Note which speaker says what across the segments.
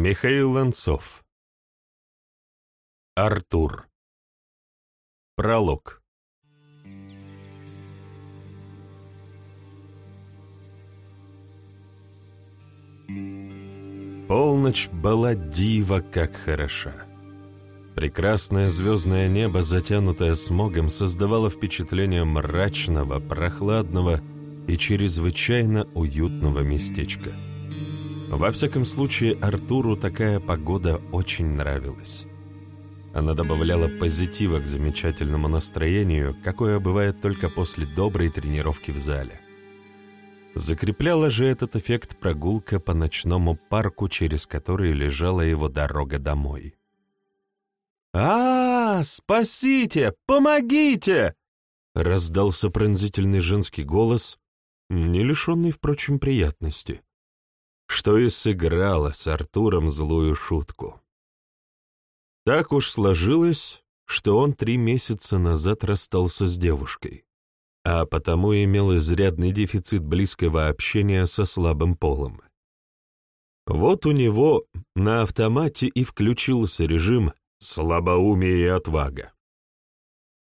Speaker 1: Михаил Ланцов Артур Пролог Полночь была дива как хороша. Прекрасное звездное небо, затянутое смогом, создавало впечатление мрачного, прохладного и чрезвычайно уютного местечка. Во всяком случае, Артуру такая погода очень нравилась. Она добавляла позитива к замечательному настроению, какое бывает только после доброй тренировки в зале. Закрепляла же этот эффект прогулка по ночному парку, через который лежала его дорога домой. а, -а, -а Спасите! Помогите!» Раздался пронзительный женский голос, не лишенный, впрочем, приятности, что и сыграло с Артуром злую шутку. Так уж сложилось, что он три месяца назад расстался с девушкой а потому имел изрядный дефицит близкого общения со слабым полом. Вот у него на автомате и включился режим слабоумия и отвага.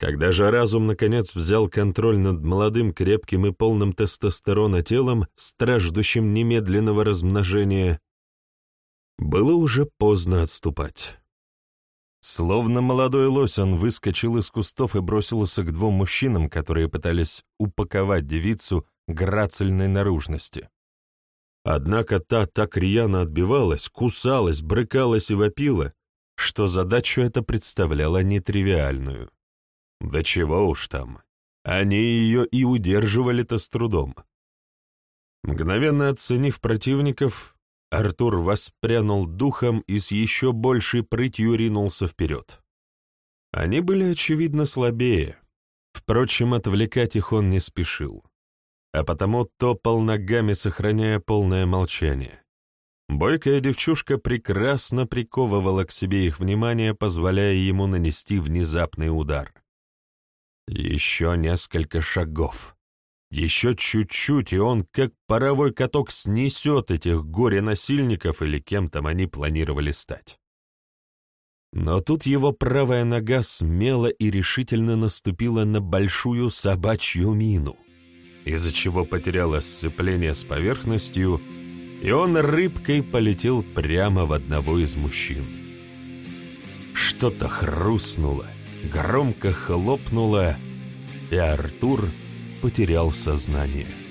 Speaker 1: Когда же разум наконец взял контроль над молодым, крепким и полным тестостерона телом, страждущим немедленного размножения, было уже поздно отступать. Словно молодой лось, он выскочил из кустов и бросился к двум мужчинам, которые пытались упаковать девицу грацельной наружности. Однако та так рьяно отбивалась, кусалась, брыкалась и вопила, что задачу это представляла нетривиальную. Да чего уж там, они ее и удерживали-то с трудом. Мгновенно оценив противников, Артур воспрянул духом и с еще большей прытью ринулся вперед. Они были, очевидно, слабее. Впрочем, отвлекать их он не спешил, а потому топал ногами, сохраняя полное молчание. Бойкая девчушка прекрасно приковывала к себе их внимание, позволяя ему нанести внезапный удар. Еще несколько шагов. Еще чуть-чуть, и он, как паровой каток, снесет этих горе-насильников или кем там они планировали стать. Но тут его правая нога смело и решительно наступила на большую собачью мину, из-за чего потеряла сцепление с поверхностью, и он рыбкой полетел прямо в одного из мужчин. Что-то хрустнуло, громко хлопнуло, и Артур — потерял сознание.